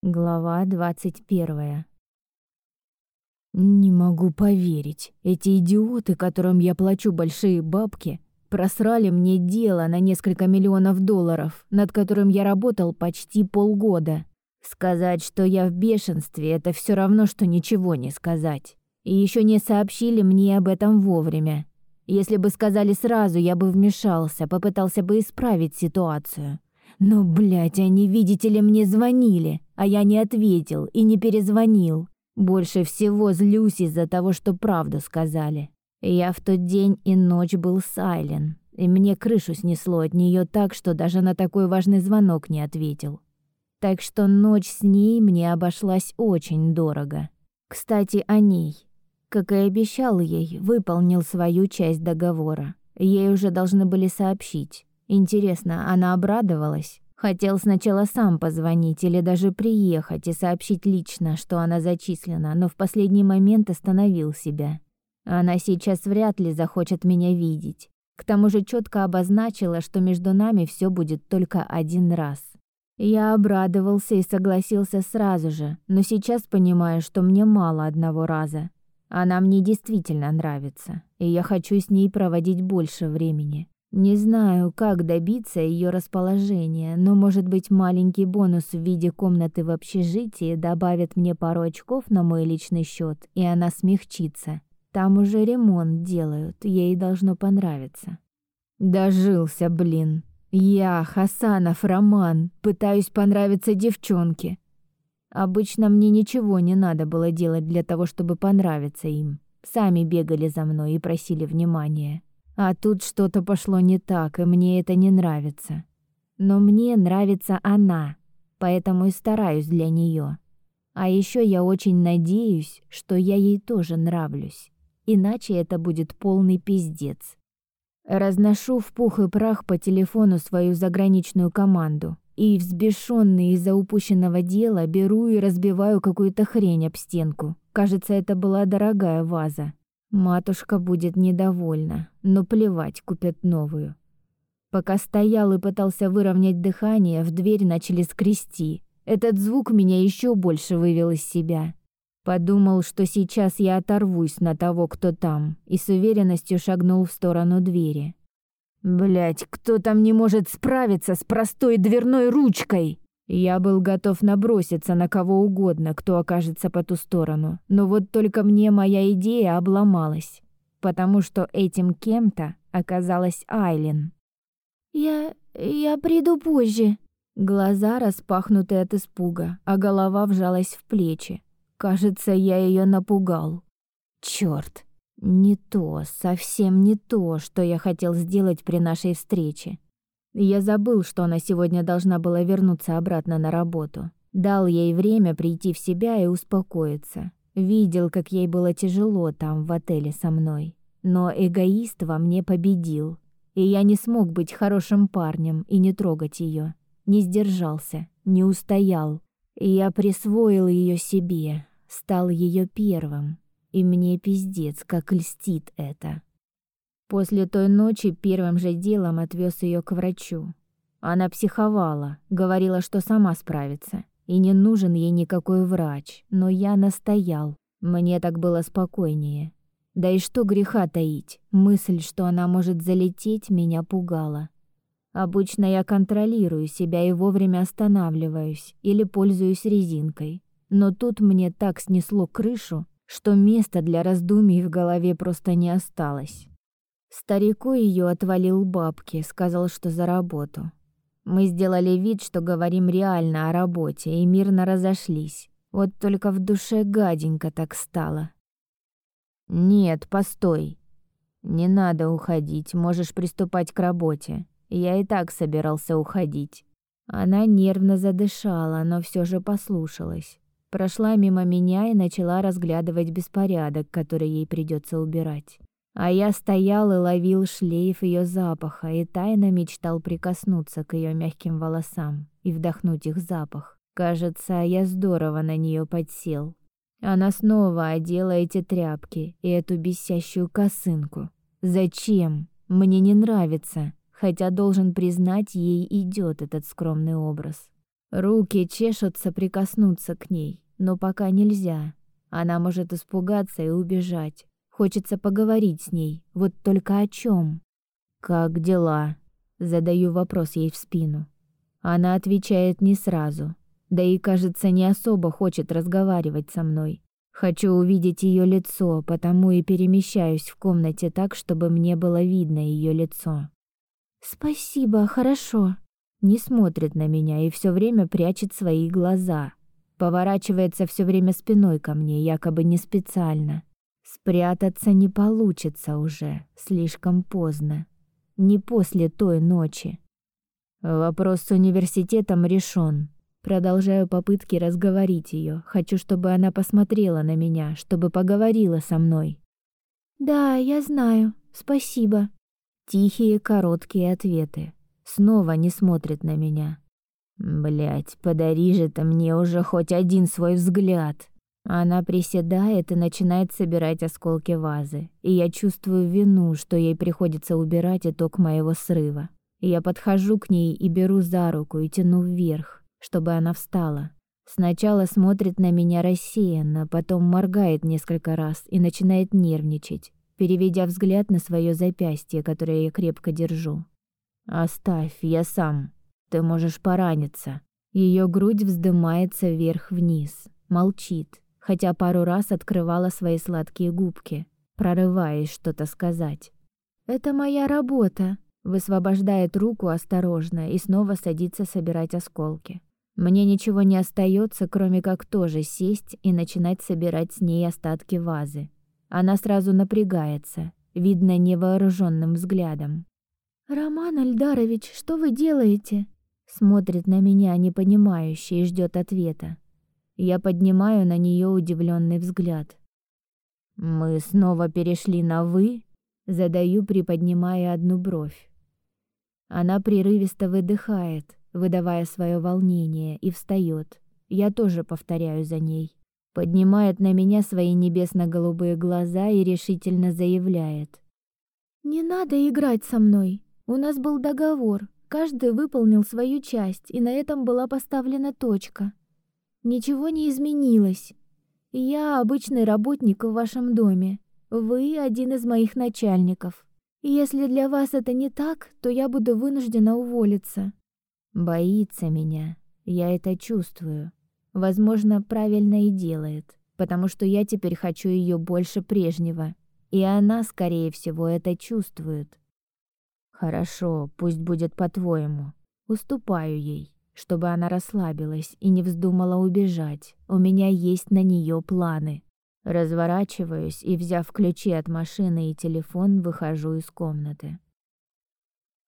Глава двадцать первая. Не могу поверить. Эти идиоты, которым я плачу большие бабки, просрали мне дело на несколько миллионов долларов, над которым я работал почти полгода. Сказать, что я в бешенстве, это все равно, что ничего не сказать. И еще не сообщили мне об этом вовремя. Если бы сказали сразу, я бы вмешался, попытался бы исправить ситуацию. Но, блядь, они, видите ли, мне звонили, а я не ответил и не перезвонил. Больше всего злюсь из-за того, что правду сказали. Я в тот день и ночь был сайлен, и мне крышу снесло от нее так, что даже на такой важный звонок не ответил. Так что ночь с ней мне обошлась очень дорого. Кстати, о ней. Как и обещал ей, выполнил свою часть договора. Ей уже должны были сообщить. Интересно, она обрадовалась? Хотел сначала сам позвонить или даже приехать и сообщить лично, что она зачислена, но в последний момент остановил себя. Она сейчас вряд ли захочет меня видеть. К тому же четко обозначила, что между нами все будет только один раз. Я обрадовался и согласился сразу же, но сейчас понимаю, что мне мало одного раза. Она мне действительно нравится, и я хочу с ней проводить больше времени. Не знаю, как добиться ее расположения, но, может быть, маленький бонус в виде комнаты в общежитии добавит мне пару очков на мой личный счет, и она смягчится. Там уже ремонт делают, ей должно понравиться. Дожился, блин. Я, Хасанов Роман, пытаюсь понравиться девчонке. Обычно мне ничего не надо было делать для того, чтобы понравиться им. Сами бегали за мной и просили внимания. А тут что-то пошло не так, и мне это не нравится. Но мне нравится она, поэтому и стараюсь для нее. А еще я очень надеюсь, что я ей тоже нравлюсь. Иначе это будет полный пиздец. Разношу в пух и прах по телефону свою заграничную команду. И, взбешенный из-за упущенного дела, беру и разбиваю какую-то хрень об стенку. Кажется, это была дорогая ваза. Матушка будет недовольна, но плевать, купят новую. Пока стоял и пытался выровнять дыхание, в дверь начали скрести. Этот звук меня еще больше вывел из себя. Подумал, что сейчас я оторвусь на того, кто там, и с уверенностью шагнул в сторону двери. Блять, кто там не может справиться с простой дверной ручкой? Я был готов наброситься на кого угодно, кто окажется по ту сторону, но вот только мне моя идея обломалась, потому что этим кем-то оказалась Айлин. «Я... я приду позже». Глаза распахнуты от испуга, а голова вжалась в плечи. Кажется, я ее напугал. Черт, не то, совсем не то, что я хотел сделать при нашей встрече. Я забыл, что она сегодня должна была вернуться обратно на работу. Дал ей время прийти в себя и успокоиться. Видел, как ей было тяжело там, в отеле со мной. Но эгоист во мне победил. И я не смог быть хорошим парнем и не трогать ее. Не сдержался, не устоял. И я присвоил ее себе, стал ее первым. И мне пиздец, как льстит это. После той ночи первым же делом отвез ее к врачу. Она психовала, говорила, что сама справится, и не нужен ей никакой врач, но я настоял. Мне так было спокойнее. Да и что греха таить, мысль, что она может залететь, меня пугала. Обычно я контролирую себя и вовремя останавливаюсь или пользуюсь резинкой. Но тут мне так снесло крышу, что места для раздумий в голове просто не осталось. Старику ее отвалил бабки, сказал, что за работу. Мы сделали вид, что говорим реально о работе, и мирно разошлись. Вот только в душе гаденько так стало. Нет, постой. Не надо уходить, можешь приступать к работе. Я и так собирался уходить. Она нервно задышала, но все же послушалась. Прошла мимо меня и начала разглядывать беспорядок, который ей придется убирать. А я стоял и ловил шлейф ее запаха и тайно мечтал прикоснуться к ее мягким волосам и вдохнуть их запах. Кажется, я здорово на нее подсел. Она снова одела эти тряпки и эту бесящую косынку. Зачем? Мне не нравится, хотя должен признать, ей идет этот скромный образ. Руки чешутся прикоснуться к ней, но пока нельзя. Она может испугаться и убежать. Хочется поговорить с ней, вот только о чем. Как дела? Задаю вопрос ей в спину. Она отвечает не сразу, да и, кажется, не особо хочет разговаривать со мной. Хочу увидеть ее лицо, потому и перемещаюсь в комнате так, чтобы мне было видно ее лицо. Спасибо, хорошо. Не смотрит на меня и все время прячет свои глаза. Поворачивается все время спиной ко мне, якобы не специально. Спрятаться не получится уже, слишком поздно. Не после той ночи. Вопрос с университетом решен. Продолжаю попытки разговорить ее. Хочу, чтобы она посмотрела на меня, чтобы поговорила со мной. Да, я знаю. Спасибо. Тихие, короткие ответы. Снова не смотрит на меня. Блять, подари же ты мне уже хоть один свой взгляд. Она приседает и начинает собирать осколки вазы, и я чувствую вину, что ей приходится убирать итог моего срыва. Я подхожу к ней и беру за руку и тяну вверх чтобы она встала. Сначала смотрит на меня рассеянно, потом моргает несколько раз и начинает нервничать, переведя взгляд на свое запястье, которое я крепко держу. «Оставь, я сам. Ты можешь пораниться». Ее грудь вздымается вверх-вниз, молчит, хотя пару раз открывала свои сладкие губки, прорываясь что-то сказать. «Это моя работа», высвобождает руку осторожно и снова садится собирать осколки. Мне ничего не остается, кроме как тоже сесть и начинать собирать с ней остатки вазы. Она сразу напрягается, видно невооруженным взглядом. «Роман Альдарович, что вы делаете?» Смотрит на меня непонимающе и ждет ответа. Я поднимаю на нее удивленный взгляд. «Мы снова перешли на «вы»?» Задаю, приподнимая одну бровь. Она прерывисто выдыхает, выдавая свое волнение, и встает. Я тоже повторяю за ней. Поднимает на меня свои небесно-голубые глаза и решительно заявляет: "Не надо играть со мной. У нас был договор. Каждый выполнил свою часть, и на этом была поставлена точка. Ничего не изменилось. Я обычный работник в вашем доме. Вы один из моих начальников. Если для вас это не так, то я буду вынуждена уволиться. Боится меня. Я это чувствую. Возможно, правильно и делает, потому что я теперь хочу ее больше прежнего, и она, скорее всего, это чувствует. Хорошо, пусть будет по-твоему. Уступаю ей, чтобы она расслабилась и не вздумала убежать. У меня есть на нее планы. Разворачиваюсь и, взяв ключи от машины и телефон, выхожу из комнаты.